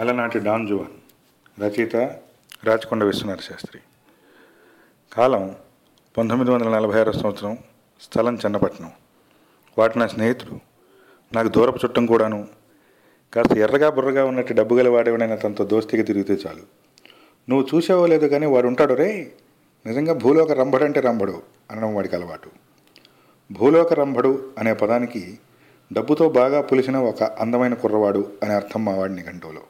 అలనాటి don Juan రచయిత రాచకొండ విశ్వనాథ శాస్త్రి. కాలం పంతొమ్మిది వందల నలభై ఆరో సంవత్సరం స్థలం చెన్నపట్నం. వాటి నా స్నేహితుడు నాకు దూరపు చుట్టం కూడాను. కాస్త ఎర్రగా బుర్రగా ఉన్నట్టు డబ్బు గల వాడేవాడైనా తనతో దోస్తిగా తిరిగితే చాలు. నువ్వు చూసావో లేదు కానీ వాడు ఉంటాడు రే? నిజంగా భూలోక రంభడంటే రంభడు అనడం వాడికి అలవాటు. భూలోక రంభడు అనే పదానికి డబ్బుతో బాగా పులిసిన ఒక అందమైన కుర్రవాడు అనే అర్థం మా వాడిని గంటలో.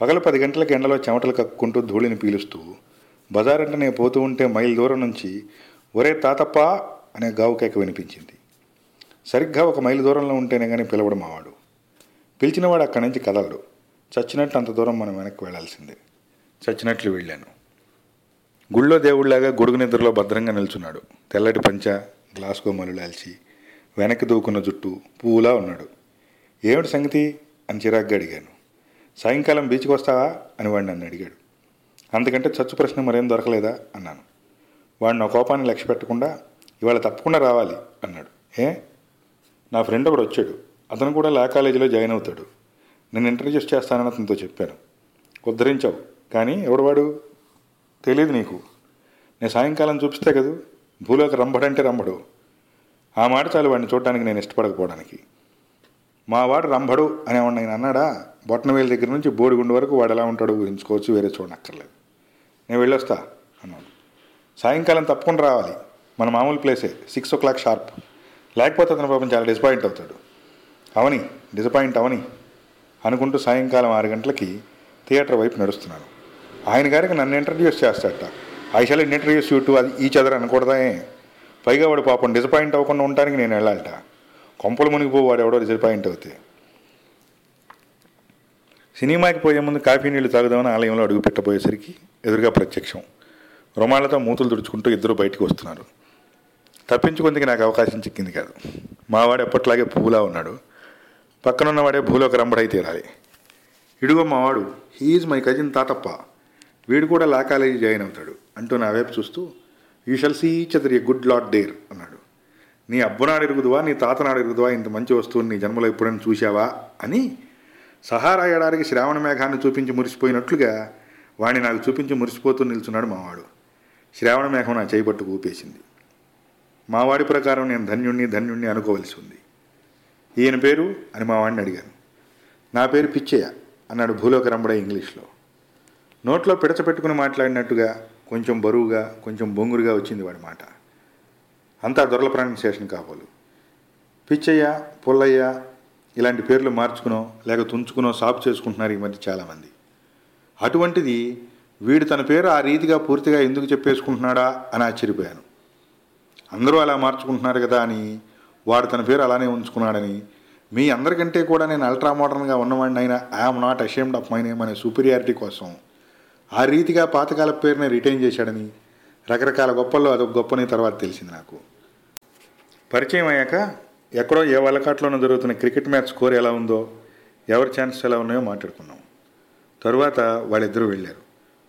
పగలు పది గంటలకు ఎండలో చెమటలు కక్కుంటూ ధూళిని పీలుస్తూ బజారంటే నేను పోతూ ఉంటే మైల్ దూరం నుంచి ఒరే తాతప్ప అనే గావుకేక వినిపించింది. సరిగ్గా ఒక మైలు దూరంలో ఉంటేనే కానీ పిలవడం మావాడు పిలిచినవాడు అక్కడి నుంచి కదలడు. చచ్చినట్టు అంత దూరం మనం వెనక్కి వెళ్ళాల్సిందే చచ్చినట్లు వెళ్ళాను. గుళ్ళో దేవుళ్ళాగా గొడుగు నిద్రలో భద్రంగా నిల్చున్నాడు. తెల్లటి పంచ గ్లాస్ మలులాల్చి వెనక్కి దూకున్న జుట్టు పువ్వులా ఉన్నాడు. ఏమిటి సంగతి? అని చిరాగ్గా అడిగాను. సాయంకాలం బీచ్కి వస్తావా? అని వాడు నన్ను అడిగాడు. అంతకంటే చచ్చు ప్రశ్న మరేం దొరకలేదా? అన్నాను. వాడు నా కోపాన్ని లక్ష్య పెట్టకుండా ఇవాళ తప్పకుండా రావాలి అన్నాడు. ఏ? నా ఫ్రెండ్ ఒకడు వచ్చాడు. అతను కూడా లా కాలేజీలో జాయిన్ అవుతాడు. నేను ఇంట్రడ్యూస్ చేస్తానని అతనితో చెప్పాను. ఉద్ధరించావు. కానీ ఎవడవాడు తెలియదు నీకు. నేను సాయంకాలం చూపిస్తే కదూ? భూలోకి రంభడంటే రంభడు. ఆ మాట చాలు వాడిని చూడడానికి నేను ఇష్టపడకపోవడానికి. మా వాడు రంభడు అనేవాడు నేను అన్నాడా బొట్టనవేలు దగ్గర నుంచి బోడిగుండు వరకు వాడు ఎలా ఉంటాడో ఊహించుకోవచ్చు వేరే చూడనక్కర్లేదు నేను వెళ్ళొస్తా అన్నాడు. సాయంకాలం తప్పకుండా రావాలి. మన మామూలు ప్లేసే సిక్స్ ఓ క్లాక్ షార్ప్. లేకపోతే అతను పాపం చాలా డిసప్పాయింట్ అవుతాడు. అవని డిసప్పాయింట్ అవని అనుకుంటూ సాయంకాలం ఆరు గంటలకి థియేటర్ వైపు నడుస్తున్నాను. ఆయన గారికి నన్ను ఇంట్రడ్యూస్ చేస్తాడట. I shall introduce you to అది ఈ చదర అనకూడదాయే పైగా వాడు పాపం డిసప్పాయింట్ అవ్వకుండా ఉండడానికి నేను వెళ్ళాలట. కొంపలు మునిగిపో వాడు ఎవడో డిసప్పాయింట్ అవుతాయి. సినిమాకి పోయే ముందు కాఫీ నీళ్ళు తాగుదామని ఆలయంలో అడుగు పెట్టబోయేసరికి ఎదురుగా ప్రత్యక్షం. రుమాలతో మూతులు తుడుచుకుంటూ ఇద్దరు బయటికి వస్తున్నారు. తప్పించుకుందుకు నాకు అవకాశం చిక్కింది కాదు. మావాడు ఎప్పట్లాగే పువ్వులా ఉన్నాడు. పక్కనున్న వాడే భూలోక రంబడై తీరాలి ఇడుగో మావాడు హీఈజ్ మై కజిన్ తాతప్ప. వీడు కూడా లా కాలేజీ జాయిన్ అవుతాడు అంటూ నా వైపు చూస్తూ యూ షల్ సీ చదర్ ఏ గుడ్ లాట్ డేర్ అన్నాడు. నీ అబ్బునాడు ఎరుగుదువా నీ తాతనాడు ఎరుగుదువా ఇంత మంచి వస్తువుని నీ జన్మలో ఎప్పుడైనా చూశావా అని సహారా ఎడారికి శ్రావణ మేఘాన్ని చూపించి మురిసిపోయినట్లుగా వాణ్ణి నాకు చూపించి మురిసిపోతూ నిల్చున్నాడు మావాడు. శ్రావణ మేఘం నా చేపట్టు ఊపేసింది. మావాడి ప్రకారం నేను ధన్యుణ్ణి ధన్యుణ్ణి అనుకోవలసి ఉంది. ఈయన పేరు అని మావాడిని అడిగాను. నా పేరు పిచ్చయ్య అన్నాడు భూలోక రంబడే ఇంగ్లీష్లో. నోట్లో పిడచపెట్టుకుని మాట్లాడినట్టుగా కొంచెం బరువుగా కొంచెం బొంగురుగా వచ్చింది వాడి మాట. అంతా దొరల ప్రొనౌన్సియేషన్ కాబోలు పిచ్చయ్య పుల్లయ్య ఇలాంటి పేర్లు మార్చుకునో లేక తుంచుకునో సాపు చేసుకుంటున్నారు ఈ మధ్య చాలామంది. అటువంటిది వీడు తన పేరు ఆ రీతిగా పూర్తిగా ఎందుకు చెప్పేసుకుంటున్నాడా అని ఆశ్చర్యపోయాను. అందరూ అలా మార్చుకుంటున్నారు కదా అని వాడు తన పేరు అలానే ఉంచుకున్నాడని మీ అందరికంటే కూడా నేను అల్ట్రా మోడర్న్గా ఉన్నవాడిని అయినా I'm not ashamed of my name అనే సూపీరియారిటీ కోసం ఆ రీతిగా పాతకాల పేరుని రిటైన్ చేశాడని రకరకాల గొప్పల్లో అదొక గొప్పని తర్వాత తెలిసింది నాకు. పరిచయం అయ్యాక ఎక్కడో ఏ వలకాట్లోనూ జరుగుతున్న క్రికెట్ మ్యాచ్ స్కోర్ ఎలా ఉందో ఎవరి ఛాన్సెస్ ఎలా ఉన్నాయో మాట్లాడుకున్నాం. తరువాత వాళ్ళిద్దరూ వెళ్ళారు.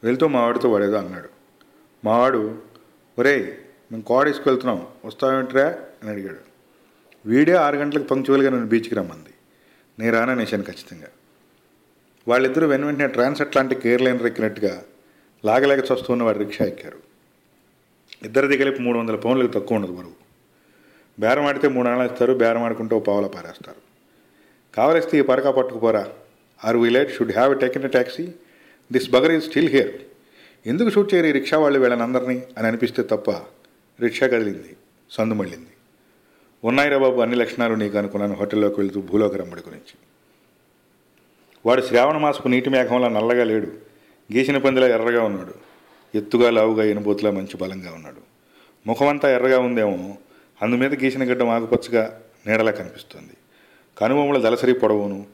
వెళ్తూ మావాడితో వాడేదో అన్నాడు. మావాడు ఒరేయ్ మేము కోడీస్కి వెళ్తున్నాం వస్తావేంట్రా? అని అడిగాడు. వీడే ఆరు గంటలకు పంక్చువల్గా నన్ను బీచ్కి రమ్మంది. నేను రాననేశాను ఖచ్చితంగా. వాళ్ళిద్దరూ వెను వెంటనే ట్రాన్స్ అట్లాంటిక్ ఎయిర్లైనర్ ఎక్కినట్టుగా లాగలేక ఉన్న వాడు రిక్షా ఎక్కారు. ఇద్దరిది కలిపి మూడు వందల పౌన్లకు తక్కువ ఉండదు బరువు. బేరం ఆడితే మూడు నెలలు ఇస్తారు బేరం ఆడుకుంటే ఓ పావుల పారేస్తారు. కావలిస్తే ఈ పరకా పట్టుకుపోరా are we late should have taken a taxi this bugger is still here. ఎందుకు షూట్ చేయరు ఈ రిక్షా వాళ్ళు వీళ్ళనందరినీ అని అనిపిస్తే తప్ప రిక్షా కదిలింది సందు మళ్ళింది. ఉన్నాయిరా బాబు అన్ని లక్షణాలు నీకు అనుకున్నాను హోటల్లోకి వెళ్తూ భూలోక రమ్మడి గురించి. వాడు శ్రావణ మాసపు నీటి మేఘంలో నల్లగా లేడు గీసిన పందిలా ఎర్రగా ఉన్నాడు. ఎత్తుగా లావుగా ఎనుబోతులా మంచి బలంగా ఉన్నాడు. ముఖమంతా ఎర్రగా ఉందేమో అందుమీద గీసిన గడ్డ ఆకుపచ్చగా నీడలా కనిపిస్తుంది. కనుబొమ్మల దలసరి పొడవును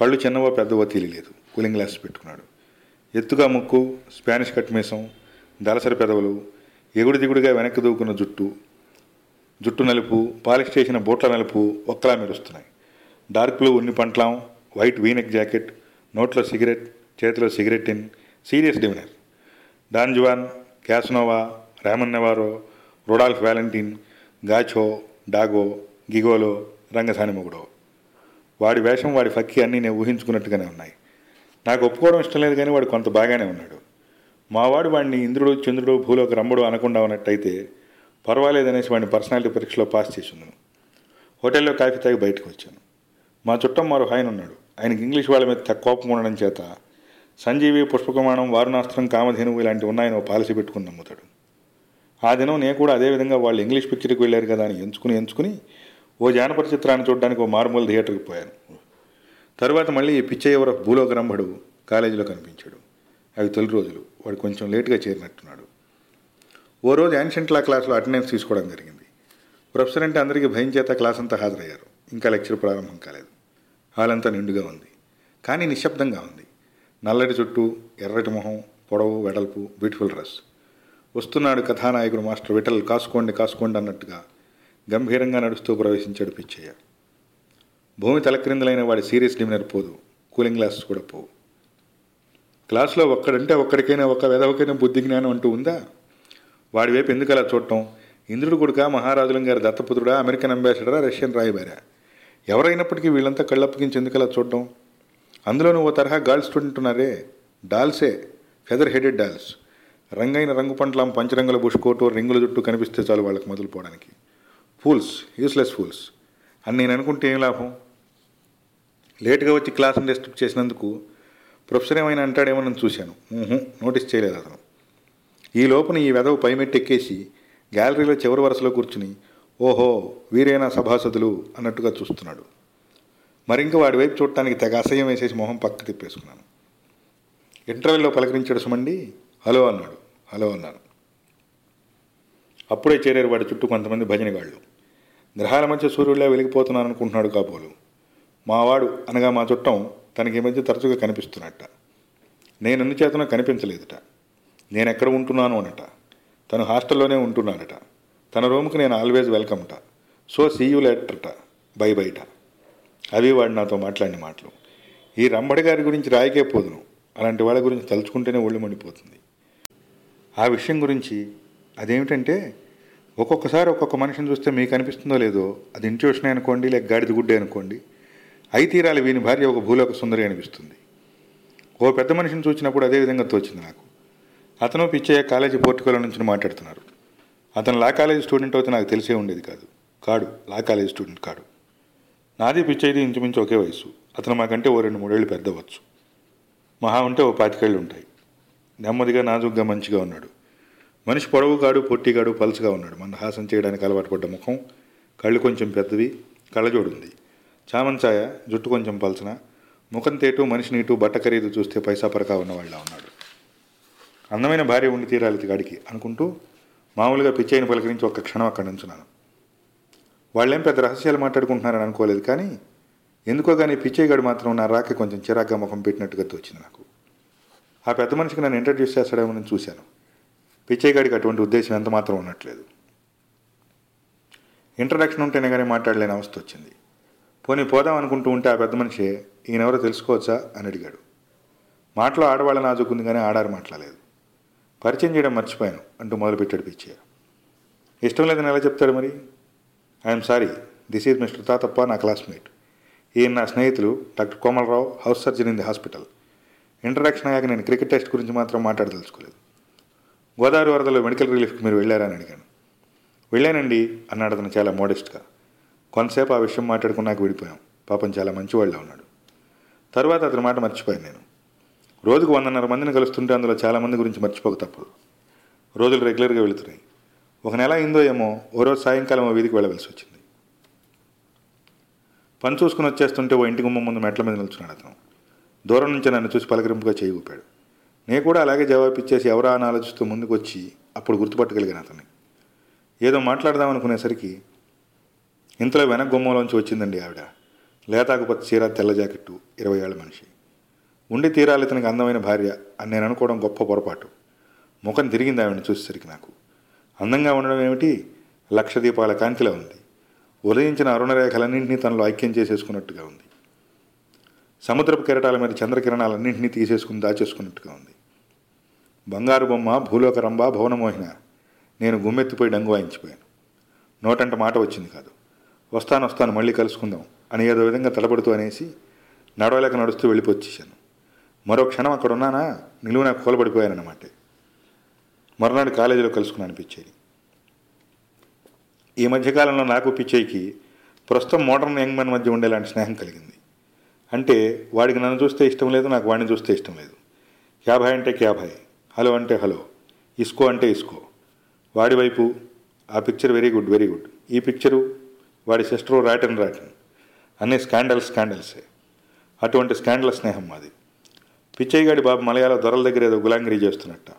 కళ్ళు చిన్నవో పెద్దవో తెలియలేదు కూలింగ్ గ్లాస్ పెట్టుకున్నాడు. ఎత్తుగా ముక్కు స్పానిష్ కట్మీసం దలసరి పెదవులు ఎగుడు దిగుడుగా వెనక్కి దూకున్న జుట్టు జుట్టు నలుపు పాలిష్ చేసిన బూట్ల నలుపు ఒక్కలా మెరుస్తున్నాయి. డార్క్ బ్లూ ఉన్ని పంట్లం వైట్ వీనెక్ జాకెట్ నోట్లో సిగరెట్ చేతిలో cigarette in serious diviner. Don Juan Casanova Ramon Novarro Rudolph Valentino gaucho dago gigolo రంగసాని మొగుడో వాడి వేషం వాడి ఫక్కి అన్నీ నేను ఊహించుకున్నట్టుగానే ఉన్నాయి. నాకు ఒప్పుకోవడం ఇష్టం లేదు కానీ వాడు కొంత బాగానే ఉన్నాడు. మావాడు వాడిని ఇంద్రుడు చంద్రుడు భూలోకి రంభుడు అనకుండా ఉన్నట్టయితే పర్వాలేదనేసి వాడిని పర్సనాలిటీ పరీక్షలో పాస్ చేసి ఉన్నాను హోటల్లో కాఫీ తాగి బయటకు వచ్చాను మా చుట్టం మరో ఆయన ఉన్నాడు. ఆయనకి ఇంగ్లీష్ వాళ్ళ మీద తక్కువ కోపం ఉండడం చేత సంజీవి పుష్పకుమారం వారుణాస్త్రం కామధేనువు ఇలాంటివి ఉన్నాయని ఓ పాలసీ పెట్టుకుని నమ్ముతాడు. ఆ దినం నేను కూడా అదేవిధంగా వాళ్ళు ఇంగ్లీష్ పిక్చర్కి వెళ్ళారు కదా అని ఎంచుకుని ఎంచుకుని ఓ జానపద చిత్రాన్ని చూడడానికి ఓ మారుమూల థియేటర్కి పోయాను. తరువాత మళ్ళీ ఈ పిచ్చయ్యవర భూలోక రంభడు కాలేజీలో కనిపించాడు. అవి తొలి రోజులు. వాడు కొంచెం లేటుగా చేరినట్టున్నాడు. ఓ రోజు యాన్షియంట్ లా క్లాస్లో అటెండెన్స్ తీసుకోవడం జరిగింది. ప్రొఫెసర్ అంటే అందరికీ భయం చేత క్లాస్ అంతా హాజరయ్యారు. ఇంకా లెక్చర్ ప్రారంభం కాలేదు. హాల్ అంతా నిండుగా ఉంది. కానీ నిశ్శబ్దంగా ఉంది. నల్లటి చుట్టూ ఎర్రటి మొహం పొడవు వెడల్పు బ్యూటిఫుల్ డ్రెస్ వస్తున్నాడు కథానాయకుడు మాస్టర్ విఠల్ కాసుకోండి కాసుకోండి అన్నట్టుగా గంభీరంగా నడుస్తూ ప్రవేశించాడు పిచ్చయ్య. భూమి తలక్రిందులైన వాడి సీరియస్ డిమినర్ పోదు. కూలింగ్ గ్లాసెస్ కూడా పోవు. క్లాస్లో ఒక్కడంటే ఒక్కడికైనా ఒక్క వెదవకైనా బుద్ధి జ్ఞానం అంటూ ఉందా? వాడి వైపు ఎందుకు అలా చూడటం? ఇంద్రుడు కొడుక మహారాజులం గారి దత్తపుత్రుడా అమెరికన్ అంబాసిడరా రష్యన్ రాయబారా? ఎవరైనప్పటికీ వీళ్ళంతా కళ్ళప్పగించి ఎందుకు అలా చూడటం? అందులోనూ ఓ తరహా గర్ల్ స్టూడెంట్ ఉన్నారే డాల్సే ఫెదర్ హెడెడ్ డాల్స్. రంగైన రంగు పంటలం పంచరంగుల బుష్ కోటు రింగుల జుట్టు కనిపిస్తే చాలు వాళ్ళకి మొదలుపోవడానికి ఫూల్స్ యూస్లెస్ ఫూల్స్ అని నేను అనుకుంటే ఏం లాభం? లేట్గా వచ్చి క్లాసును డిస్టర్బ్ చేసినందుకు ప్రొఫెసర్ ఏమైనా అంటాడేమోనని చూశాను. నోటీస్ చేయలేదు అతను. ఈ లోపల ఈ వెధవ పైమెట్టి ఎక్కేసి గ్యాలరీలో చివరి వరుసలో కూర్చుని ఓహో వీరేనా సభాసదులు అన్నట్టుగా చూస్తున్నాడు. మరింక వాడి వైపు చూడటానికి తెగ అసహ్యం వేసేసి మొహం పక్క తిప్పేసుకున్నాను. ఇంటర్వెల్లో పలకరించాడు సుమండి హలో అన్నాడు. హలో అన్నాను. అప్పుడే చేరారు వాడి చుట్టూ కొంతమంది భజనగాళ్ళు. గ్రహాల మధ్య సూర్యుడిలా వెలిగిపోతున్నాను అనుకుంటున్నాడు కాబోలు మావాడు అనగా మా చుట్టం తనకి ఈ మధ్య తరచుగా కనిపిస్తున్నట్ట. నేను అన్ని చేతనో కనిపించలేదుట. నేను ఎక్కడ ఉంటున్నాను అనట. తను హాస్టల్లోనే ఉంటున్నాడట. తన రూమ్కి నేను ఆల్వేజ్ వెల్కమ్ట. సో సీ యూ లెటర్ట. బై బయట అవి వాడు నాతో మాట్లాడిన మాటలు. ఈ రంబడి గారి గురించి రాయకే పోదును అలాంటి వాళ్ళ గురించి తలుచుకుంటేనే ఒళ్ళు మండిపోతుంది. ఆ విషయం గురించి అదేమిటంటే ఒక్కొక్కసారి ఒక్కొక్క మనిషిని చూస్తే మీకు అనిపిస్తుందో లేదో అది ఇంట్యూషన్ అనుకోండి లేక గాడిద గుడ్డే అనుకోండి అయి తీరాలి వీని భార్య ఒక భూలోక సుందరి అనిపిస్తుంది. ఓ పెద్ద మనిషిని చూసినప్పుడు అదే విధంగా తోచింది నాకు. అతను పిచ్చయ్య కాలేజీ పోర్టుకోలో నుంచి మాట్లాడుతున్నారు. అతను లా కాలేజీ స్టూడెంట్ అయితే నాకు తెలిసే ఉండేది కాదు. కాడు లా కాలేజీ స్టూడెంట్ కాడు. నాది పిచ్చయ్యది ఇంచుమించు ఒకే వయసు అతను మాకంటే ఓ రెండు మూడేళ్ళు పెద్దవచ్చు. మహా ఉంటే ఓ పాతికేళ్ళు ఉంటాయి. నెమ్మదిగా నాజుగ్గా మంచిగా ఉన్నాడు. మనిషి పొడవుగాడు పొట్టిగాడు పలుచగా ఉన్నాడు. మందహాసం చేయడానికి అలవాటు పడ్డ ముఖం కళ్ళు కొంచెం పెద్దవి కళ్ళజోడుంది చామంచాయ జుట్టు కొంచెం పలచన ముఖం తేటు మనిషి నీటు బట్ట ఖరీదు చూస్తే పైసా పరకా ఉన్నవాళ్ళ ఉన్నాడు. అందమైన భార్య ఉండి తీరాలి గాడికి అనుకుంటూ మామూలుగా పిచ్చైన పలకరించి ఒక్క క్షణం అక్కడ నుంచున్నాను. వాళ్ళేం పెద్ద రహస్యాలు మాట్లాడుకుంటున్నారని అనుకోలేదు కానీ ఎందుకో కానీ పిచ్చయ్యగాడు మాత్రం నా రాక కొంచెం చిరాగ్గా ముఖం పెట్టినట్టుగా తోచింది నాకు. ఆ పెద్ద మనిషికి నన్ను ఇంట్రడ్యూస్ చేస్తాడేమో నేను చూశాను. పిచ్చయ్యగాడికి అటువంటి ఉద్దేశం ఎంత మాత్రం ఉన్నట్లేదు ఇంట్రడక్షన్ ఉంటేనే కానీ మాట్లాడలేని అవస్థ వచ్చింది. పోనీ పోదాం అనుకుంటూ ఉంటే ఆ పెద్ద మనిషి ఈయనెవరో తెలుసుకోవచ్చా అని అడిగాడు. మాటలో ఆడవాళ్ళ నాజుకుంది కానీ ఆడారు మాట్లాడలేదు. పరిచయం చేయడం మర్చిపోయాను అంటూ మొదలుపెట్టాడు పిచ్చయ్య. ఇష్టం లేదని ఎలా చెప్తాడు మరి? I'm sorry this is mister Tatappa నా క్లాస్మేట్ ఈయన నా స్నేహితులు doctor Komalarao house surgeon in the hospital interaction అయ్యాక నేను క్రికెట్ టెస్ట్ గురించి మాత్రం మాట్లాడదలుచుకోలేదు. గోదావరి వరదలో మెడికల్ రిలీఫ్కి మీరు వెళ్ళారా అని అడిగాను. వెళ్ళానండి అన్నాడు అతను చాలా మోడెస్ట్గా కొంతసేపు ఆ విషయం మాట్లాడుకున్నాక విడిపోయాం. పాపం చాలా మంచివాళ్ళ ఉన్నాడు. తర్వాత అతని మాట మర్చిపోయాను నేను. రోజుకు వందన్నర మందిని కలుస్తుంటే అందులో చాలా మంది గురించి మర్చిపోక తప్పదు. రోజులు రెగ్యులర్గా వెళుతున్నాయి. ఒక నెల అయిందో ఏమో ఓ రోజు సాయంకాలం వీధికి వెళ్ళవలసి వచ్చింది. పని చూసుకుని వచ్చేస్తుంటే ఓ ఇంటి గుమ్మం ముందు మెట్ల మీద నిల్చున్నాడు అతను. దూరం నుంచి నన్ను చూసి పలకరింపుగా చేయి ఊపాడు. నేను కూడా అలాగే జవాబు ఇచ్చేసి ఎవరా అని ఆలోచిస్తూ ముందుకు వచ్చి అప్పుడు గుర్తుపట్టగలిగాను అతన్ని. ఏదో మాట్లాడదాం అనుకునేసరికి ఇంతలో వెనక గుమ్మంలోంచి వచ్చిందండి ఆవిడ. లేతాకుపత్తి చీర తెల్ల జాకెట్టు ఇరవై ఏళ్ళ మనిషి. ఉండి తీరాలి ఇతనికి అందమైన భార్య అని నేను అనుకోవడం గొప్ప పొరపాటు. ముఖం తిరిగింది ఆవిడని చూసేసరికి నాకు. అందంగా ఉండడం ఏమిటి? లక్ష దీపాల కాంతిలో ఉంది. ఉదయించిన అరుణరేఖలన్నింటినీ తనలో ఐక్యం చేసేసుకున్నట్టుగా ఉంది. సముద్రపు కెరటాల మీద చంద్రకిరణాలన్నింటినీ తీసేసుకుని దాచేసుకున్నట్టుగా ఉంది. బంగారు బొమ్మ భూలోక రంభ భువనమోహిన. నేను గుమ్మెత్తిపోయి డంగు వాయించిపోయాను. నోటంట మాట వచ్చింది కాదు. వస్తాను వస్తాను మళ్ళీ కలుసుకుందాం అని ఏదో విధంగా తడబడుతూ అనేసి నడవలేక నడుస్తూ వెళ్ళిపోచ్చేసాను మరో క్షణం అక్కడ ఉన్నానా నిలువున కూలబడిపోయానన్నమాట. మరునాడు కాలేజీలో కలుసుకుని అనిపించేది ఈ మధ్యకాలంలో నాకు పిచ్చయ్యకి ప్రస్తుతం మోడర్న్ యంగ్ మ్యాన్ మధ్య ఉండేలాంటి స్నేహం కలిగింది. అంటే వాడికి నన్ను చూస్తే ఇష్టం లేదు నాకు వాడిని చూస్తే ఇష్టం లేదు. క్యాభాయ్ అంటే క్యాభాయ్ హలో అంటే హలో ఇస్కో అంటే ఇస్కో. వాడి వైపు ఆ picture very good very good. ఈ పిక్చరు వాడి సిస్టరు రాటన్ రాటన్ అన్ని స్కాండల్స్ స్కాండల్సే. అటువంటి స్కాండల్ స్నేహం మాది. పిచ్చయ్యగాడి బాబు మలయాళ దొరల దగ్గర ఏదో గులాంగిరీ చేస్తున్నట్ట.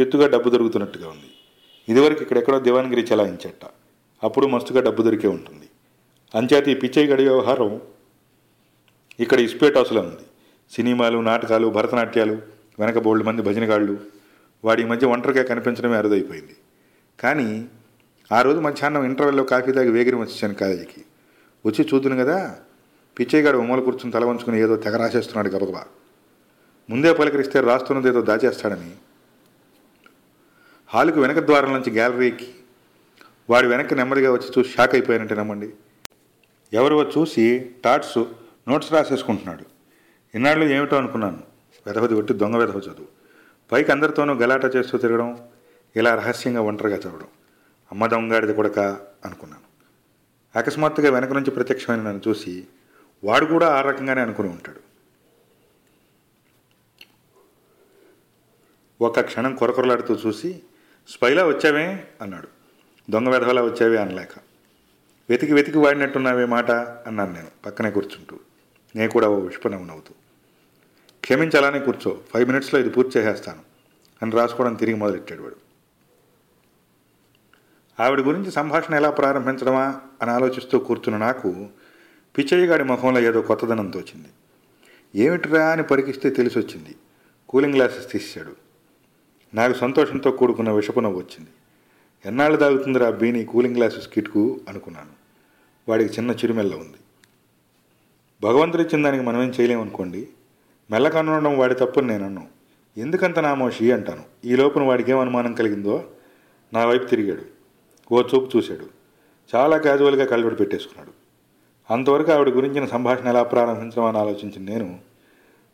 చెత్తుగా డబ్బు దొరుకుతున్నట్టుగా ఉంది. ఇదివరకు ఇక్కడెక్కడో దివాన్గిరి చలాయించట. అప్పుడు మస్తుగా డబ్బు దొరికే ఉంటుంది. అంచేత ఈ పిచ్చయ్య గడి వ్యవహారం ఇక్కడ ఇస్పేట్ హౌస్లో ఉంది. సినిమాలు నాటకాలు భరతనాట్యాలు వెనక బోల్డ్ మంది భజనగాళ్ళు వాడి మధ్య ఒంటరిగా కనిపించడమే అరుదైపోయింది. కానీ ఆ రోజు మధ్యాహ్నం ఇంటర్వెల్లో కాఫీ తాగి వేగిరి వచ్చాను కాలేజీకి. వచ్చి చూద్దును కదా పిచ్చయ్యగాడు ఉమ్మలు కూర్చుని తల వంచుకుని ఏదో తెగ రాసేస్తున్నాడు గబగబా. ముందే పలకరిస్తే రాస్తున్నది ఏదో దాచేస్తాడని హాలుకు వెనక ద్వారం నుంచి గ్యాలరీకి వాడి వెనక్కి నెమ్మదిగా వచ్చి చూసి షాక్ అయిపోయానంటే నమ్మండి. ఎవరో చూసి టాట్స్ నోట్స్ రాసేసుకుంటున్నాడు. ఇన్నాళ్ళు ఏమిటో అనుకున్నాను. వెధవది ఒట్టి దొంగ వెధవ చదువు. పైకి అందరితోనూ గలాట చేస్తూ తిరగడం ఇలా రహస్యంగా ఒంటరిగా చదవడం. అమ్మ దొంగాడిది కొడక అనుకున్నాను. అకస్మాత్తుగా వెనక నుంచి ప్రత్యక్షమైన నన్ను చూసి వాడు కూడా ఆ రకంగానే అనుకుని ఉంటాడు. ఒక క్షణం కొరకొరలాడుతూ చూసి స్పైలా వచ్చావే? అన్నాడు. దొంగ వెధవలా వచ్చావే అనలేక. వెతికి వెతికి వాడినట్టున్నావే మాట? అన్నాను నేను పక్కనే కూర్చుంటూ. నేను కూడా ఓ విష్పనవ్వు నవ్వుతూ క్షమించాలని కూర్చో ఫైవ్ మినిట్స్లో ఇది పూర్తి చేసేస్తాను అని రాసుకోవడం తిరిగి మొదలెట్టాడు వాడు. ఆవిడ గురించి సంభాషణ ఎలా ప్రారంభించడమా అని ఆలోచిస్తూ కూర్చున్న నాకు పిచ్చయ్యగాడి ముఖంలో ఏదో కొత్తదనం తోచింది. ఏమిటిరా అని పరికిస్తే తెలిసొచ్చింది. కూలింగ్ గ్లాసెస్ తీసాడు నాకు సంతోషంతో కూడుకున్న విషపు నవ్వు వచ్చింది. ఎన్నాళ్ళు తాగుతుందిరా బీని కూలింగ్ గ్లాసెస్ కిట్కు అనుకున్నాను. వాడికి చిన్న చిరుమెల్ల ఉంది. భగవంతుడు ఇచ్చిన దానికి మనమేం చేయలేమనుకోండి మెల్లకనడం వాడి తప్పుని నేను ఎందుకంత నామోషి అంటాను? ఈ లోపున వాడికి ఏం అనుమానం కలిగిందో నా వైపు తిరిగాడు. ఓ చూపు చూశాడు. చాలా క్యాజువల్గా కళ్ళబడి పెట్టేసుకున్నాడు. అంతవరకు ఆవిడ గురించిన సంభాషణ ఎలా ప్రారంభించడం అని ఆలోచించిన నేను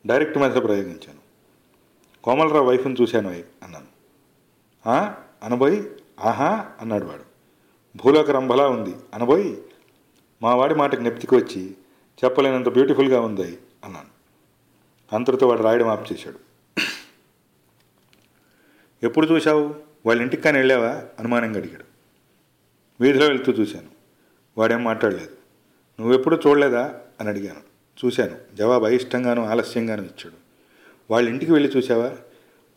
డైరెక్ట్ మెసేజ్ ప్రయోగించాను. కోమలరావు వైఫ్ని చూశాను అయ్ అన్నాను. "ఆ?" అనబోయి? ఆహా? అన్నాడు వాడు. భూలోక రంభలా ఉంది. అనబోయి? మా వాడి మాటకి నెప్తికి వచ్చి చెప్పలేనంత బ్యూటిఫుల్గా ఉంది అన్నాను. అంతటితో వాడు రాయడం ఆప్ చేశాడు. ఎప్పుడు చూశావు? వాళ్ళ ఇంటికి కానీ వెళ్ళావా? అనుమానంగా అడిగాడు. వీధిలో వెళ్తూ చూశాను. వాడేం మాట్లాడలేదు. నువ్వెప్పుడు చూడలేదా? అని అడిగాను. చూశాను. జవాబు అయిష్టంగాను ఆలస్యంగాను ఇచ్చాడు. వాళ్ళ ఇంటికి వెళ్ళి చూసావా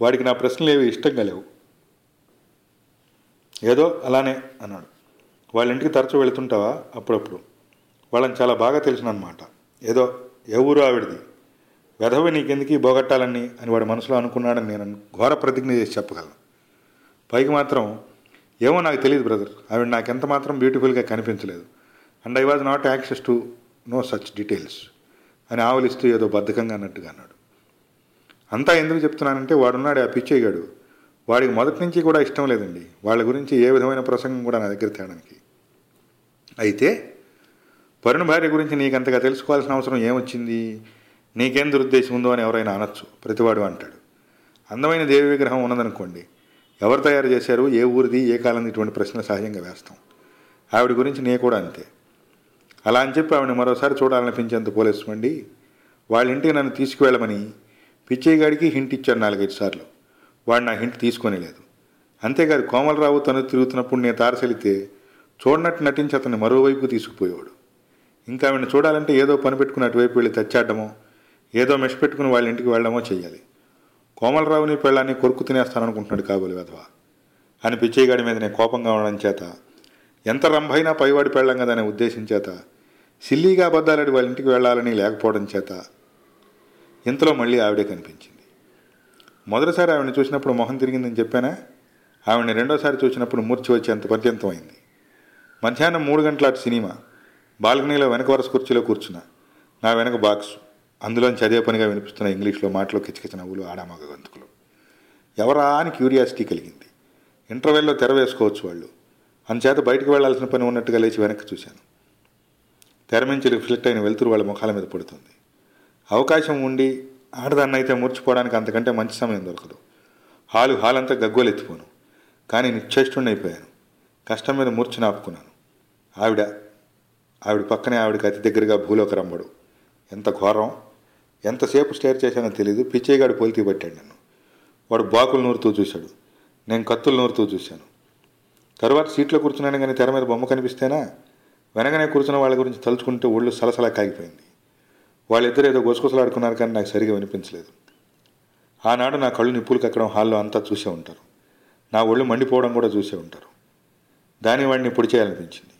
వాడికి నా ప్రశ్నలు ఏవి ఇష్టంగా లేవు. ఏదో అలానే అన్నాడు. వాళ్ళ ఇంటికి తరచూ వెళుతుంటావా? అప్పుడప్పుడు. వాళ్ళని చాలా బాగా తెలిసినమాట ఏదో ఏ ఊరు ఆవిడది? వెధవి నీకెందుకు బోగొట్టాలని బోగట్టాలని అని వాడి మనసులో అనుకున్నాడని నేను ఘోర ప్రతిజ్ఞ చేసి చెప్పగలను. పైకి మాత్రం ఏమో నాకు తెలియదు బ్రదర్. ఆవిడ నాకు ఎంత మాత్రం బ్యూటిఫుల్గా కనిపించలేదు. And I was not access to no such details అని ఆవలిస్తూ ఏదో బద్ధకంగా అన్నట్టుగా అన్నాడు. అంతా ఎందుకు చెప్తున్నానంటే వాడున్నాడు ఆ పిచ్చయ్యాడు వాడికి మొదటి నుంచి కూడా ఇష్టం లేదండి. వాళ్ళ గురించి ఏ విధమైన ప్రసంగం కూడా నా దగ్గర తేడానికి. అయితే పరుణ భార్య గురించి నీకంతగా తెలుసుకోవాల్సిన అవసరం ఏమొచ్చింది? నీకేం దురుద్దేశం ఉందో అని ఎవరైనా అనొచ్చు. ప్రతివాడు అంటాడు. అందమైన దేవి విగ్రహం ఉన్నదనుకోండి. ఎవరు తయారు చేశారు? ఏ ఊరిది? ఏ కాలం ఇటువంటి ప్రశ్న సహజంగా వేస్తాం. ఆవిడ గురించి నే కూడా అంతే. అలా అని చెప్పి ఆవిడని మరోసారి చూడాలనిపించేంత పోలేసుకోండి. వాళ్ళ ఇంటికి నన్ను తీసుకువెళ్ళమని పిచ్చయ్యగాడికి హింట్ ఇచ్చాడు నాలుగైదు సార్లు. వాడు నా హింట్ తీసుకొని లేదు. అంతేకాదు కోమలరావు తను తిరుగుతున్నప్పుడు నేను తారసెలితే చూడనట్టు నటించి అతన్ని మరోవైపు తీసుకుపోయేవాడు. ఇంకా ఆమెను చూడాలంటే ఏదో పని పెట్టుకుని అటువైపు వెళ్ళి తెచ్చాడమో ఏదో మెష్ పెట్టుకుని వాళ్ళ ఇంటికి వెళ్ళడమో చెయ్యాలి. కోమలరావుని పెళ్ళాన్ని కొరుకు తినేస్తాననుకుంటున్నాడు కాబోలు వెధవ. అని పిచ్చయ్యగాడి మీద నేను కోపంగా ఉండడం చేత ఎంత రంభైనా పైవాడి పెళ్ళం కదనే ఉద్దేశం చేత సిల్లీగా అబద్ధాలడి వాళ్ళ ఇంటికి వెళ్ళాలని లేకపోవడం చేత ఇంతలో మళ్ళీ ఆవిడే కనిపించింది. మొదటిసారి ఆవిడని చూసినప్పుడు మొహం తిరిగిందని చెప్పానా? ఆవిడని రెండోసారి చూసినప్పుడు మూర్చి వచ్చేంత పర్యంతం అయింది మధ్యాహ్నం మూడు గంటల సినిమా. బాల్కనీలో వెనక వరస కుర్చీలో కూర్చున్నా. నా వెనక బాక్స్. అందులోంచి చదివే పనిగా వినిపిస్తున్న ఇంగ్లీష్లో మాటలో కిచకిచ నవ్వులు ఆడామగ గంతుకులు. ఎవరా అని క్యూరియాసిటీ కలిగింది. ఇంటర్వెల్లో తెర వేసుకోవచ్చు వాళ్ళు. అందుచేత బయటకు వెళ్ళాల్సిన పని ఉన్నట్టుగా లేచి వెనక్కి చూశాను. తెరమించి రిఫ్లెక్ట్ అయిన వెలుతురు వాళ్ళ ముఖాల మీద పడుతుంది. అవకాశం ఉండి ఆడదాన్ని అయితే మూర్చిపోవడానికి అంతకంటే మంచి సమయం దొరకదు. హాలు హాల్ అంతా గగ్గోలెత్తిపోను. కానీ నిశ్చేష్టుని అయిపోయాను కష్టం మీద మూర్చి ఆపుకున్నాను. ఆవిడ ఆవిడ పక్కనే ఆవిడకి అతి దగ్గరగా భూలోక రంబడు ఎంత ఘోరం? ఎంతసేపు స్టేర్ చేశానో తెలియదు పిచ్చయ్యగాడు పోలితీ పట్టాడు నన్ను. వాడు బాకులు నూరుతూ చూశాడు. నేను కత్తులు నూరుతూ చూశాను. తరువాత సీట్లో కూర్చున్నాను కానీ తెర మీద బొమ్మ కనిపిస్తేనా? వెనకనే కూర్చున్న వాళ్ళ గురించి తలుచుకుంటే ఒళ్ళు సలసలా కాగిపోయింది. వాళ్ళిద్దరు ఏదో గోసుకొసలాడుకున్నారు కానీ నాకు సరిగా వినిపించలేదు. ఆనాడు నా కళ్ళు నిప్పులు కక్కడం హాల్లో అంతా చూసే ఉంటారు. నా ఒళ్ళు మండిపోవడం కూడా చూసే ఉంటారు. దాని వాడిని పొడి చేయాలనిపించింది.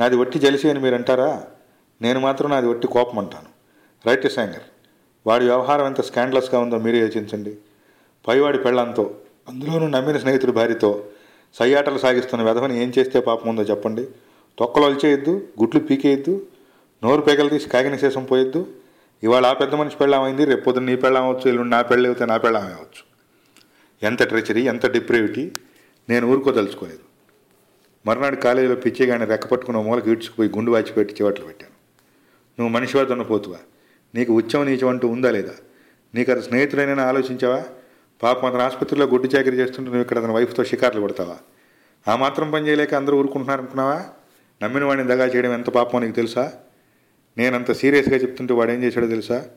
నాది ఒట్టి జలిసి అని మీరు అంటారా నేను మాత్రం నాది ఒట్టి కోపం అంటాను. రైట్ శాంగర్ వాడి వ్యవహారం ఎంత స్కాండ్లస్గా ఉందో మీరు యోచించండి. పైవాడి పెళ్ళంతో అందులోనూ నమ్మిన స్నేహితుడి భార్యతో సయ్యాటలు సాగిస్తున్న వెధవని ఏం చేస్తే పాపం ఉందో చెప్పండి. తొక్కలు ఒలిచేయద్దు గుడ్లు పీకేయొద్దు నోరు పేకలు తీసి కాగిన శేషం పోయొద్దు. ఇవాళ ఆ పెద్ద మనిషి పెళ్ళామైంది రేపు పొద్దున్న నీ పెళ్ళం అవచ్చు ఎల్లుండి నా పెళ్ళి అయితే నా పెళ్ళం అవ్వచ్చు. ఎంత ట్రెచరీ ఎంత డిప్రేవిటీ నేను ఊరుకోదలుచుకోలేదు. మర్నాడు కాలేజీలో పిచ్చిగాని రెక్క పట్టుకున్న మూలకి ఈడ్చుకుపోయి గుండు వాచి పెట్టి చివట్లు పెట్టాను. నువ్వు మనిషివా దున్నపోతువా? నీకు ఉచ్చం నీచం అంటూ ఉందా లేదా? నీకు అతను స్నేహితుడైనా ఆలోచించావా? పాపం అతను ఆసుపత్రిలో గుడ్డు చాకరీ చేస్తుంటే నువ్వు ఇక్కడ అతని వైఫ్తో షికార్లు కొడతావా ఆ మాత్రం పని చేయలేక అందరూ ఊరుకుంటున్నారనుకున్నావా? నమ్మిన వాడిని దగా చేయడం ఎంత పాపం నీకు తెలుసా? నేనంత సీరియస్గా చెప్తుంటే వాడు ఏం చేశాడో తెలుసా?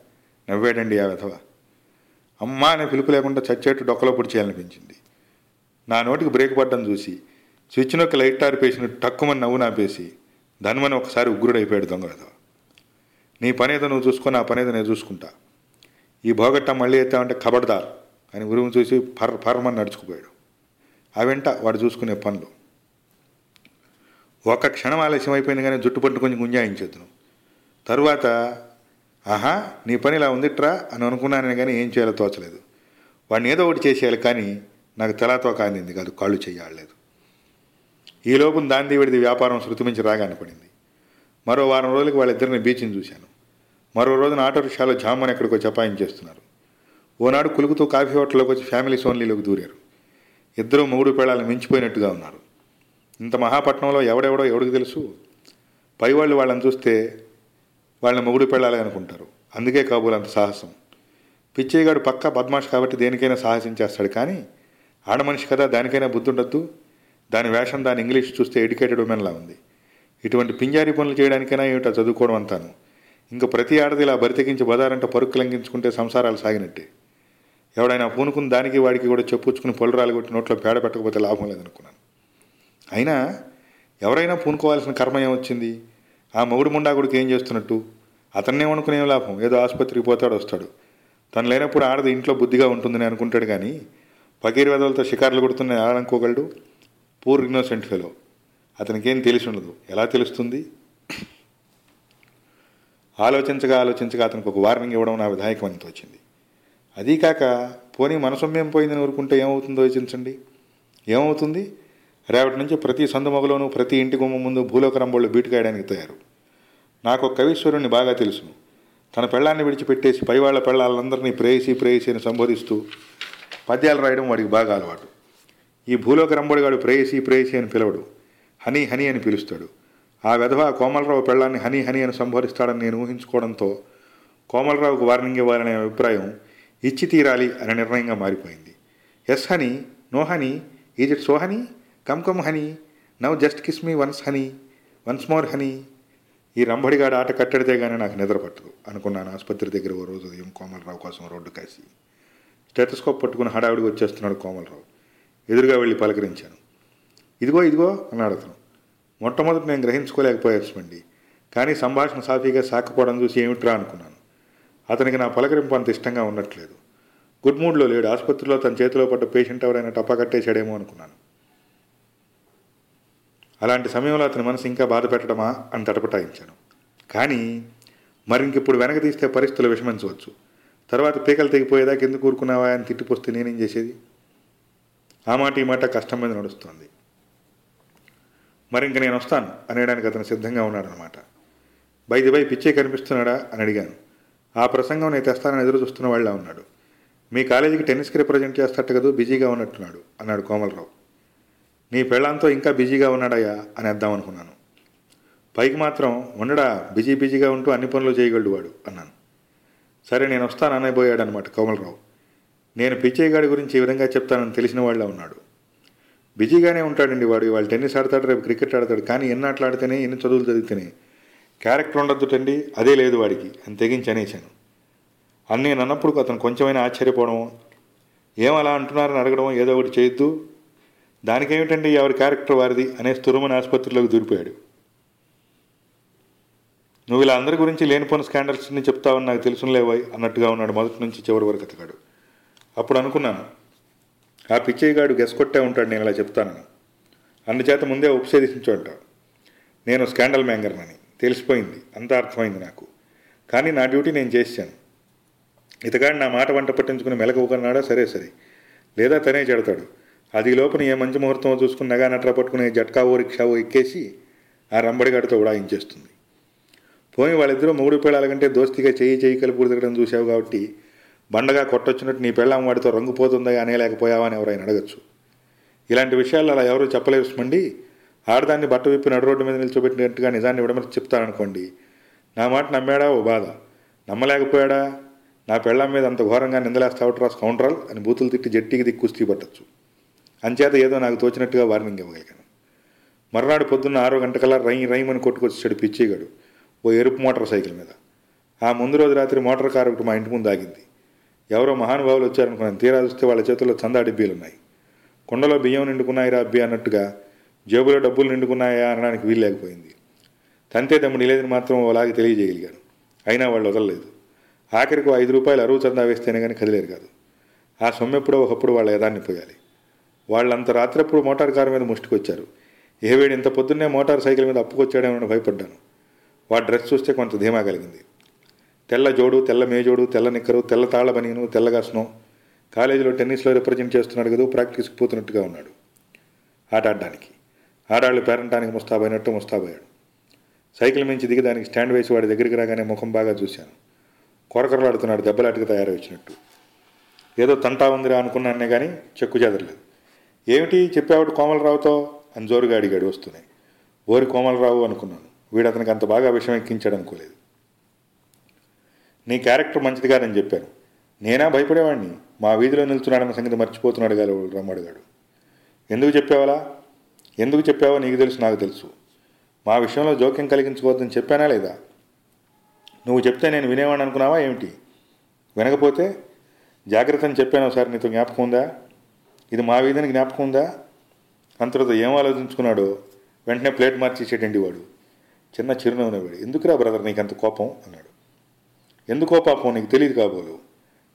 నవ్వాడండి ఆ విధవ. అమ్మా అనే పిలుపు లేకుండా చచ్చేట్టు డొక్కలో పొడి చేయాలనిపించింది. నా నోటికి బ్రేక్ పడ్డం చూసి స్విచ్ నొక్క లైట్ ఆరిపేసిన టక్కుమని నవ్వు నాపేసి ధనుమని ఒకసారి ఉగ్రుడైపోయాడు దొంగ విధవ. నీ పనేదో నువ్వు చూసుకో నా పనేదో నేను చూసుకుంటా. ఈ భోగట్ట మళ్ళీ ఎత్తామంటే ఖబర్దార్ అని గురువుని చూసి పర్ పర్మని నడుచుకుపోయాడు. ఆ వాడు చూసుకునే పనులు. ఒక క్షణం ఆలస్యం అయిపోయింది కానీ జుట్టు పట్టుకొని గుంజాయించేద్దును తరువాత ఆహా నీ పని ఇలా ఉందిట్రా అని అనుకున్నానని కానీ ఏం చేయాలో తోచలేదు. వాడిని ఏదో ఒకటి చేసేయాలి కానీ నాకు తలాతో కానింది కాదు కాళ్ళు చేయాలేదు ఈ లోపం దాంది విడిది వ్యాపారం శృతిమించి మించి మరో వారం రోజులకి వాళ్ళిద్దరిని బీచ్ని చూశాను. మరో రోజున ఆటో రిక్షాలో జామని ఎక్కడికో చపాయం చేస్తున్నారు. ఓనాడు కులుకుతూ కాఫీ హోటల్లోకి వచ్చి ఫ్యామిలీ సోన్లీలోకి దూరారు. ఇద్దరు మూడు పేళాలను మించిపోయినట్టుగా ఉన్నారు. ఇంత మహాపట్నంలో ఎవడెవడో ఎవడికి తెలుసు? పైవాళ్ళు వాళ్ళని చూస్తే వాళ్ళని మొగుడు పెళ్ళాలి అనుకుంటారు. అందుకే కాబూల్ అంత సాహసం. పిచ్చయ్యగాడు పక్కా బద్మాష్ కాబట్టి దేనికైనా సాహసించేస్తాడు కానీ ఆడమనిషి కదా దానికైనా బుద్ధి ఉండద్దు దాని వేషం దాని ఇంగ్లీష్ చూస్తే ఎడ్యుకేటెడ్ ఉమెన్లా ఉంది. ఇటువంటి పింజారి పనులు చేయడానికైనా ఏమిటో చదువుకోవడం అంతాను. ఇంకా ప్రతి ఆడది ఇలా బరితెగించి బదారంటే పరుక్కు లంఘించుకుంటే సంసారాలు సాగినట్టే. ఎవడైనా పూనుకుని దానికి వాడికి కూడా చెప్పుచ్చుకుని పొలరాలు కొట్టి నోట్లో పేడ పెట్టకపోతే లాభం లేదనుకున్నాను. అయినా ఎవరైనా పూనుకోవాల్సిన కర్మ ఏమొచ్చింది ఆ మొగుడు ముండాగుడికి ఏం చేస్తున్నట్టు? అతన్నేమనుకునే లాభం. ఏదో ఆసుపత్రికి పోతాడు వస్తాడు. తను లేనప్పుడు ఆడది ఇంట్లో బుద్ధిగా ఉంటుందని అనుకుంటాడు కానీ పకీర్ వెదలతో షికార్లు కొడుతున్న ఆడనుకోగలడు పూర్ ఇన్నోసెంట్ ఫెలో. అతనికి ఏం తెలిసి ఉండదు. ఎలా తెలుస్తుంది? ఆలోచించగా ఆలోచించగా అతనికి ఒక వార్నింగ్ ఇవ్వడం నా విధాయకం అని తోచింది. అదీ కాక పోనీ మనసొమ్మేం పోయిందని ఊరుకుంటే ఏమవుతుందో యోచించండి ఏమవుతుంది? రేపటి నుంచి ప్రతి సందుమగలోనూ ప్రతి ఇంటి గుమ్మ ముందు భూలోక రంబోళ్ళు బీటుకాయడానికి తయారు. నాకు కవీశ్వరుణ్ణి బాగా తెలుసును. తన పెళ్ళాన్ని విడిచిపెట్టేసి పైవాళ్ళ పెళ్ళాలందరినీ ప్రేయసి ప్రేయసి అని సంబోధిస్తూ పద్యాలు రాయడం వాడికి బాగా అలవాటు. ఈ భూలోక రంబోడిగాడు ప్రేయసి ప్రేయసి అని పిలవడు. హనీ హనీ అని పిలుస్తాడు. ఆ విధవ కోమలరావు పెళ్ళాన్ని హనీ హనీ అని సంబోధిస్తాడని నేను ఊహించుకోవడంతో కోమలరావుకు వార్నింగ్ ఇవ్వాలనే అభిప్రాయం ఇచ్చి తీరాలి అనే నిర్ణయంగా మారిపోయింది. Yes honey no honey is it so honey? Come come honey now just kiss me once honey once more honey ఈ రంభడిగాడు ఆట కట్టడితే కానీ నాకు నిద్ర పట్టదు. అనుకున్నాను ఆసుపత్రి దగ్గర ఓ రోజు ఉదయం కోమలరావు కోసం రోడ్డు కాసి. స్టెటస్కోప్ పట్టుకుని హడావిడిగా వచ్చేస్తున్నాడు కోమలరావు. ఎదురుగా వెళ్ళి పలకరించాను. ఇదిగో ఇదిగో అన్నాడు అతను మొట్టమొదటి నేను గ్రహించుకోలేకపోయాల్సింది కానీ సంభాషణ సాఫీగా సాకపోవడం చూసి ఏమిట్రా అనుకున్నాను. అతనికి నా పలకరింపు అంత ఇష్టంగా ఉండట్లేదు గుడ్ మూడ్లో లేడు. ఆసుపత్రిలో తన చేతిలో పడ్డ పేషెంట్ ఎవరైనా టపా కట్టేశాడేమో అనుకున్నాను. అలాంటి సమయంలో అతని మనసు ఇంకా బాధ పెట్టడమా అని తటపటాయించాను. కానీ మరి ఇంకిప్పుడు వెనక తీస్తే పరిస్థితులు విషమించవచ్చు. తర్వాత పీకలు తెగిపోయేదాకా ఎందుకు కూరుకున్నావా అని తిట్టిపోస్తే నేనేం చేసేది? ఆ మాట ఈ మాట కష్టం మీద నడుస్తోంది. మరి ఇంక నేను వస్తాను అనేయడానికి అతను సిద్ధంగా ఉన్నాడనమాట బైది బై పిచ్చే కనిపిస్తున్నాడా అని అడిగాను. ఆ ప్రసంగం నేను తెస్తానని ఎదురు చూస్తున్న వాళ్ళ ఉన్నాడు. మీ కాలేజీకి టెన్నిస్కి రిప్రజెంట్ చేస్తట్టు కదా బిజీగా ఉన్నట్టున్నాడు అన్నాడు కోమలరావు. నీ పెళ్ళంతో ఇంకా బిజీగా ఉన్నాడయ్యా అని వేద్దామనుకున్నాను పైకి మాత్రం ఉండడా బిజీ బిజీగా ఉంటూ అన్ని పనులు చేయగలడు వాడు అన్నాను. సరే నేను వస్తాను అనబోయాడు అనమాట కోమలరావు. నేను పిచ్చయ్యగాడి గురించి ఈ విధంగా చెప్తానని తెలిసిన వాళ్ళ ఉన్నాడు. బిజీగానే ఉంటాడండి వాడు. వాళ్ళు టెన్నిస్ ఆడతాడు రేపు క్రికెట్ ఆడతాడు. కానీ ఎన్ని ఆటలు ఆడితేనే ఎన్ని చదువులు చదివితేనే క్యారెక్టర్ ఉండొద్దుటండి అదే లేదు వాడికి అని తెగించి అనేశాను. అని నేను అన్నప్పుడు అతను కొంచెమైనా ఆశ్చర్యపోవడం ఏం అలా అంటున్నారని అడగడం ఏదో ఒకటి చేయొద్దు. దానికేమిటండి ఎవరి క్యారెక్టర్ వారిది అనే స్థురమని ఆసుపత్రిలోకి దూరిపోయాడు. నువ్వు ఇలా అందరి గురించి లేనిపోయిన స్కాండల్స్ని చెప్తావని నాకు తెలుసులేవాయి అన్నట్టుగా ఉన్నాడు మొదటి నుంచి చివరి వరకు అతగాడు. అప్పుడు అనుకున్నాను ఆ పిచ్చయ్యగాడు గెస్ కొట్టే ఉంటాడు నేను ఇలా చెప్తానని. అందుచేత ముందే ఉపసేదించు నేను స్కాండల్ మ్యాంగర్నని. తెలిసిపోయింది అంతా అర్థమైంది నాకు. కానీ నా డ్యూటీ నేను చేశాను. ఇతగాడు నా మాట వంట పట్టించుకుని మెలకువకన్నాడా సరే సరే. లేదా తనే చెడతాడు. అది లోపల ఏ మంచి ముహూర్తం చూసుకుని నగా నట్ర పట్టుకునే జట్కావో రిక్షావో ఎక్కేసి ఆ రంబడిగాడితో ఉడాయించేస్తుంది. పోయి వాళ్ళిద్దరూ మూడు పిల్లల కంటే దోస్తిగా చేయి చేయి కలిపి ఉడతకడం చూసావు కాబట్టి బండగా కొట్టొచ్చినట్టు నీ పెళ్ళాం వాడితో రంగు పోతుందా అనేలేకపోయావా అని ఎవరైనా అడగచ్చు. ఇలాంటి విషయాలు అలా ఎవరూ చెప్పలేరు సుమండి. ఆడదాన్ని బట్ట విప్పి నడు రోడ్డు మీద నిల్చోబెట్టినట్టుగా నిజాన్ని విడమని చెప్తాననుకోండి నా మాట నమ్మాడా ఓ బాధ? నమ్మలేకపోయాడా? నా పెళ్ళాం మీద అంత ఘోరంగా నిందలేస్తావట్రా కౌంటరల్ అని బూతులు తిట్టి జట్టికి దిక్కుస్తీ పట్టచ్చు. అంచేత ఏదో నాకు తోచినట్టుగా వార్నింగ్ ఇవ్వగలిగాను. మర్నాడు పొద్దున్న ఆరో గంటకల్లా రై రైమని కొట్టుకొచ్చాడు పిచ్చిగాడు ఓ ఎరుపు మోటార్ సైకిల్ మీద. ఆ ముందు రోజు రాత్రి మోటార్ కారు ఒకటి మా ఇంటి ముందు ఆగింది. ఎవరో మహానుభావులు వచ్చారనుకున్నాను. తీరా చూస్తే వాళ్ళ చేతుల్లో చందా డిబ్బీలు ఉన్నాయి. కుండలో బియ్యం నిండుకున్నాయిరా అబ్బి అన్నట్టుగా జేబులో డబ్బులు నిండుకున్నాయా అనడానికి వీలు లేకపోయింది. తంతే తమ్ముడు లేదని మాత్రం ఓలాగి తెలియజేయగలిగాను అయినా వాళ్ళు వదలలేదు. ఆఖరికి ఐదు రూపాయలు అరువు చందా వేస్తేనే కానీ కదిలేరు కాదు. ఆ సొమ్మెప్పుడో ఒకప్పుడు వాళ్ళ యదాన్ని పోయాలి. వాళ్ళంత రాత్రప్పుడు మోటార్ కారు మీద ముష్టికొచ్చారు. ఏ వేడి ఇంత పొద్దున్నే మోటార్ సైకిల్ మీద అప్పుకొచ్చాడేమని భయపడ్డాను. వాడి డ్రెస్ చూస్తే కొంత ధీమా కలిగింది. తెల్ల జోడు తెల్ల మేజోడు తెల్ల నిక్కరు తెల్ల తాళ బనీను కాలేజీలో టెన్నిస్లో రిప్రజెంట్ చేస్తున్నాడు కదా ప్రాక్టీస్కి పోతున్నట్టుగా ఉన్నాడు. ఆట ఆడడానికి ఆడాళ్ళు పేరంటానికి ముస్తాబైనట్టు ముస్తాబయ్యాడు. సైకిల్ మించి దిగి దానికి స్టాండ్ వేసి వాడి దగ్గరికి రాగానే ముఖం బాగా చూశాను. కొరకరలాడుతున్నాడు దెబ్బలాటికి తయారొచ్చినట్టు ఏదో తంటా ఉందిరా అనుకున్నానే కానీ చెక్కు చెదరలేదు. ఏమిటి చెప్పావాడు కోమలరావుతో? అని జోరుగా అడిగాడు వస్తున్నాయి ఓరి కోమలరావు అనుకున్నాను. వీడు అతనికి అంత బాగా విషయం ఎక్కించాడు అనుకోలేదు. నీ క్యారెక్టర్ మంచిది కాదని చెప్పాను. నేనా భయపడేవాడిని మా వీధిలో నిల్చున్నాడన్న సంగతి మర్చిపోతున్నాడు గారు రమ్మడిగాడు ఎందుకు చెప్పావలా? ఎందుకు చెప్పావో నీకు తెలుసు నాకు తెలుసు. మా విషయంలో జోక్యం కలిగించుకోవద్దని చెప్పానా లేదా? నువ్వు చెప్తే నేను వినేవాడిని అనుకున్నావా ఏమిటి? వినకపోతే జాగ్రత్త అని చెప్పాను ఒకసారి నీతో జ్ఞాపకం ఉందా? ఇది మా వీధిని జ్ఞాపకం ఉందా? అంతటితో ఏం ఆలోచించుకున్నాడో? వెంటనే ప్లేట్ మార్చేసేటండి వాడు. చిన్న చిరునవ్వు నవ్వాడు. ఎందుకురా బ్రదర్ నీకంత కోపం? అన్నాడు. ఎందుకో పాపం? నీకు తెలియదు కాబోలు.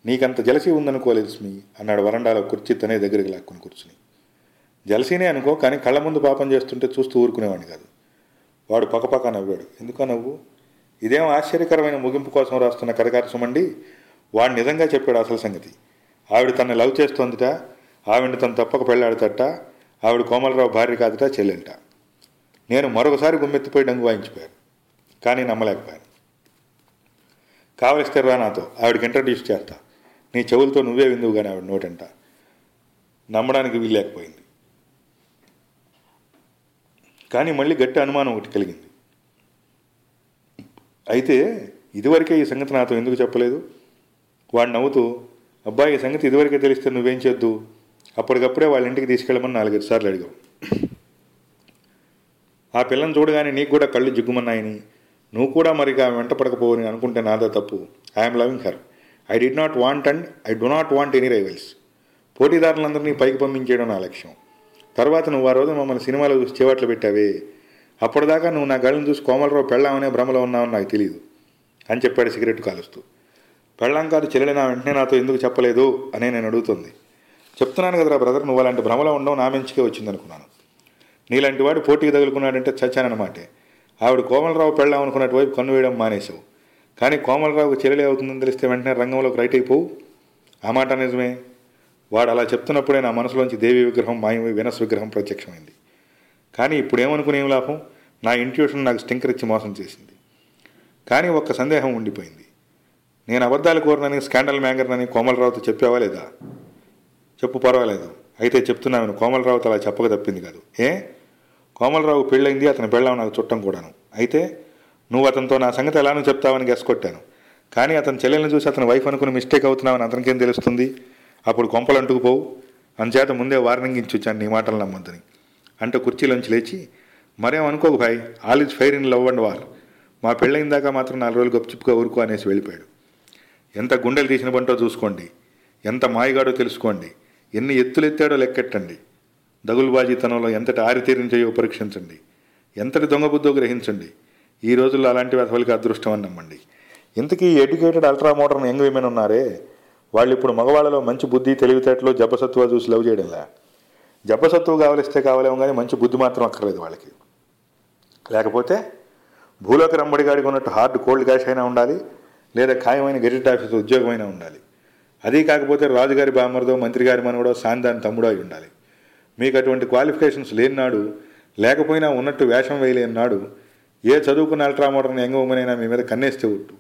నీకంత జలసీ ఉందనుకోలేదు స్మి అన్నాడు వరండాలో కుర్చీ తనే దగ్గరికి లాక్కుని కూర్చుని. జలసీనే అనుకో కానీ కళ్ళ ముందు పాపం చేస్తుంటే చూస్తూ ఊరుకునేవాడిని కాదు. వాడు పక్కపక్క నవ్వాడు. ఎందుకో నవ్వు? ఇదేం ఆశ్చర్యకరమైన ముగింపు కోసం రాస్తున్న కథకార సుమండి. వాడు నిజంగా చెప్పాడు అసలు సంగతి. ఆవిడ తన లవ్ చేస్తోందిట. ఆవిడ తను తప్పక పెళ్ళాడతట ఆవిడ కోమలరావు భార్య కాదట చెల్లెంట. నేను మరొకసారి గుమ్మెత్తిపోయి డంగు వాయించిపోయాను కానీ నమ్మలేకపోయాను. కావలిస్తే రా నాతో ఆవిడకి ఇంట్రడ్యూస్ చేస్తా. నీ చెవులతో నువ్వే విందువు కానీ ఆవిడ నోటంట. నమ్మడానికి వీల్లేకపోయింది. కానీ మళ్ళీ గట్టి అనుమానం ఒకటి కలిగింది. అయితే ఇదివరకే ఈ సంగతి నాతో ఎందుకు చెప్పలేదు? వాడు నవ్వుతూ అబ్బాయి ఈ సంగతి ఇదివరకే తెలిస్తే నువ్వేం చేద్దు? అప్పటికప్పుడే వాళ్ళ ఇంటికి తీసుకెళ్ళమని నాలుగైదు సార్లు అడిగావు ఆ పిల్లని చూడగానే నీకు కూడా కళ్ళు జిగ్గుమన్నాయని నువ్వు కూడా మరి ఆమె వెంట పడకపోవని అనుకుంటే నాదా తప్పు. I'm loving her I do not want and I do not want any rivals పోటీదారులందరినీ పైకి పంపించేయడం నా లక్ష్యం. తర్వాత నువ్వు ఆ రోజు మమ్మల్ని సినిమాలో చూసి చేవట్లు పెట్టావే. అప్పటిదాకా నువ్వు నా గళ్ళని చూసి కోమలరావు పెళ్ళామనే భ్రమలో ఉన్నావని నాకు తెలియదు అని చెప్పాడు సిగరెట్ కాలుస్తూ. పెళ్ళాం కాదు చెల్లెలి నా వెంటనే నాతో ఎందుకు చెప్పలేదు అనే నేను అడుగుతుంది. చెప్తున్నాను కదరా బ్రదర్ నువ్వు అలాంటి భ్రమలో ఉండవు నా మెంచుకే వచ్చింది అనుకున్నాను నీలాంటి వాడు పోటీకి తగులుకున్నాడంటే చచ్చానన్నమాటే. ఆవిడ కోమలరావు పెళ్ళాం అనుకున్నట్టు వైపు కన్ను వేయడం మానేశావు. కానీ కోమలరావుకు చెల్లెలే అవుతుందని తెలిస్తే వెంటనే రంగంలోకి రైట్ అయిపోవు. ఆ మాట నిజమే. వాడు అలా చెప్తున్నప్పుడే నా మనసులోంచి దేవి విగ్రహం మాయమై వినస్ విగ్రహం ప్రత్యక్షమైంది. కానీ ఇప్పుడు ఏమనుకుని ఏం లాభం? నా ఇంట్యూషన్ నాకు స్టింకర్ ఇచ్చి మోసం చేసింది. కానీ ఒక్క సందేహం ఉండిపోయింది. నేను అబద్ధాలు కోరనని స్కాండల్ మ్యాంగర్నని కోమలరావుతో చెప్పావా లేదా? చెప్పు పర్వాలేదు. అయితే చెప్తున్నాను కోమలరావుతో అలా చెప్పక తప్పింది కాదు. ఏ? కోమలరావు పెళ్ళైంది అతని పెళ్ళాం నాకు చుట్టం కూడాను. అయితే నువ్వు అతనితో నా సంగతి ఎలానూ చెప్తావని గెస్ కొట్టాను. కానీ అతని చెల్లెల్ని చూసి అతని వైఫ్ అనుకుని మిస్టేక్ అవుతున్నావని అతనికేం తెలుస్తుంది? అప్పుడు కొంపలు అంటుకుపోవు అంచేత ముందే వార్నింగ్ ఇచ్చి వచ్చాను నీ మాటలు నమ్మంతని అంటూ కుర్చీలోంచి లేచి మరేం అనుకోకు భాయ్ all is fair in love and war మా పెళ్ళైన మాత్రం నాలుగు రోజులు గప్చిప్పుగా ఊరుకో అనేసి వెళ్ళిపోయాడు. ఎంత గుండెలు తీసిన బంటో చూసుకోండి. ఎంత మాయగాడో తెలుసుకోండి. ఎన్ని ఎత్తులెత్తాడో లెక్కెట్టండి. దగులుబాజీతనంలో ఎంతటి ఆరితేరించాయో పరీక్షించండి. ఎంతటి దొంగ బుద్ధో గ్రహించండి. ఈ రోజుల్లో అలాంటి వెధవలకి అదృష్టం అని నమ్మండి. ఇంతకీ educated ultra modern young women ఉన్నారే? వాళ్ళు ఇప్పుడు మగవాళ్ళలో మంచి బుద్ధి తెలివితేటలు జబ్బసత్వ చూసి లవ్ చేయడంలా? జబ్బసత్వ కావలిస్తే కావలేము కానీ మంచి బుద్ధి మాత్రం అక్కర్లేదు వాళ్ళకి. లేకపోతే భూలోక రంబడిగాడికి ఉన్నట్టు హార్డ్ కోల్డ్ క్యాష్ అయినా ఉండాలి లేదా ఖాయమైన గెజెట్ ఆఫీస్ ఉద్యోగమైనా ఉండాలి. అది కాకపోతే రాజుగారి బామ్మర్దో మంత్రి గారి మనవడో సాందాని తమ్ముడో అయి ఉండాలి. మీకు అటువంటి క్వాలిఫికేషన్స్ లేనినాడు లేకపోయినా ఉన్నట్టు వేషం వేయలేని నాడు ఏ చదువుకున్న అల్ట్రా మోడర్న్ యంగ్ మీ మీద కన్నేస్తే ఒట్టు.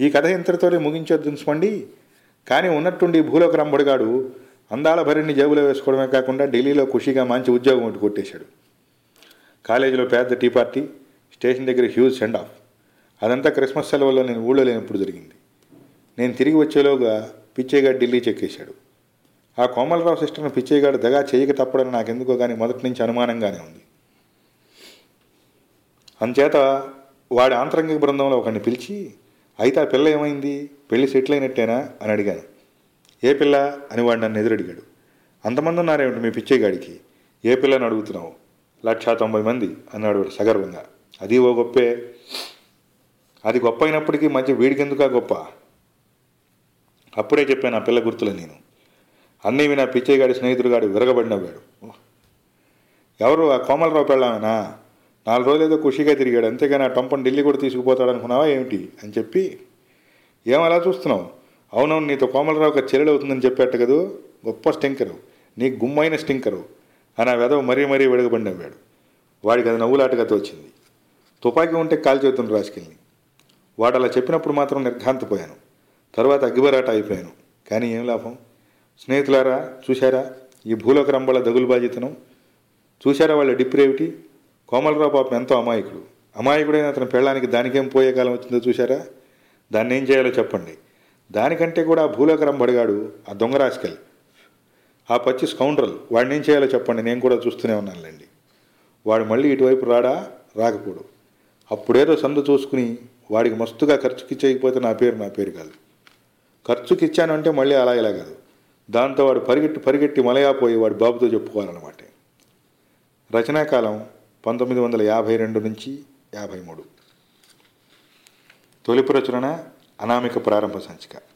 ఈ కథ ఇంతటితోనే ముగించొద్దుంచుకోండి కానీ ఉన్నట్టుండి భూలోక రంబడిగాడు అందాల భరిని జేబులో వేసుకోవడమే కాకుండా ఢిల్లీలో ఖుషీగా మంచి ఉద్యోగం ఒకటి కొట్టేశాడు. కాలేజీలో పెద్ద టీ పార్టీ స్టేషన్ దగ్గర హ్యూజ్ సెండ్ ఆఫ్. అదంతా క్రిస్మస్ సెలవుల్లో నేను ఊళ్ళో లేనప్పుడు జరిగింది. నేను తిరిగి వచ్చేలోగా పిచ్చయ్యగాడు ఢిల్లీ చెక్కేశాడు. ఆ కోమలరావు సిస్టర్ను పిచ్చయ్యగాడు దగా చేయక తప్పడని నాకెందుకో కానీ మొదటి నుంచి అనుమానంగానే ఉంది. అంచేత వాడి ఆంతరంగిక బృందంలో ఒకరిని పిలిచి అయితే ఆ పిల్ల ఏమైంది? పెళ్ళి సెటిల్ అయినట్టేనా అని అడిగాను. ఏ పిల్ల? అని వాడు నన్ను ఎదురడిగాడు. అంతమంది ఉన్నారేమిటి మీ పిచ్చేగాడికి ఏ పిల్లని అడుగుతున్నావు? లక్షా తొంభై మంది అన్నాడు సగర్వంగా. అది ఓ గొప్పే. అది గొప్ప అయినప్పటికీ మధ్య వీడికెందుకా గొప్ప? అప్పుడే చెప్పాను ఆ పిల్ల గుర్తులు నేను. అన్నయ్య నా పిచ్చయ్యగాడి స్నేహితుడుగాడు విరగబడి నవ్వాడు ఎవరు ఆ కోమలరావు పెళ్ళామేనా? నాలుగు రోజులు ఏదో ఖుషిగా తిరిగాడు అంతేగాని ఆ టంపం ఢిల్లీ కూడా తీసుకుపోతాడు అనుకున్నావా ఏమిటి? అని చెప్పి ఏం అలా చూస్తున్నావు? అవునవును నీతో కోమలరావుకి చెల్లెలు అవుతుందని చెప్పాట కదూ? గొప్ప స్టింకరు నీ గుమ్మైన స్టింకరు. అని ఆ వెధవ మరీ మరీ వెడగబడి వాడు వాడికి అది నవ్వులాటగా తోచింది. తుపాకీ ఉంటే కాల్చేతును రాసుకెళ్ళి. వాడు అలా చెప్పినప్పుడు మాత్రం నిర్ఘాంతపోయాను. తర్వాత అగ్గిబరాట అయిపోయాను. కానీ ఏం లాభం? స్నేహితులారా చూశారా? ఈ భూలోక రంబళ దగులు బాధ్యతను? చూశారా వాళ్ళ డిప్రేవిటీ కోమలరావు పాపం ఎంతో అమాయకుడు. అమాయకుడైన అతని పెళ్ళానికి దానికేం పోయే కాలం వచ్చిందో చూశారా? దాన్ని ఏం చేయాలో చెప్పండి. దానికంటే కూడా భూలోక రంబడిగాడు ఆ దొంగ రాసుకెళ్ళి ఆ పచ్చి స్కౌండ్రల్ వాడిని ఏం చేయాలో చెప్పండి నేను కూడా చూస్తూనే ఉన్నానులేండి. వాడు మళ్ళీ ఇటువైపు రాడా? రాకపోడు. అప్పుడేదో సందు చూసుకుని వాడికి మస్తుగా ఖర్చుకి చేయకపోతే నా పేరు నా పేరు కాదు. ఖర్చుకి ఇచ్చానంటే మళ్ళీ అలా ఇలా కాదు. దాంతో వాడు పరిగెట్టి పరిగెట్టి మలయాపోయి వాడు బాబుతో చెప్పుకోవాలన్నమాట. రచనాకాలం పంతొమ్మిది వందల యాభై రెండు నుంచి యాభై మూడు. తొలి ప్రచురణ అనామిక ప్రారంభ సంచిక.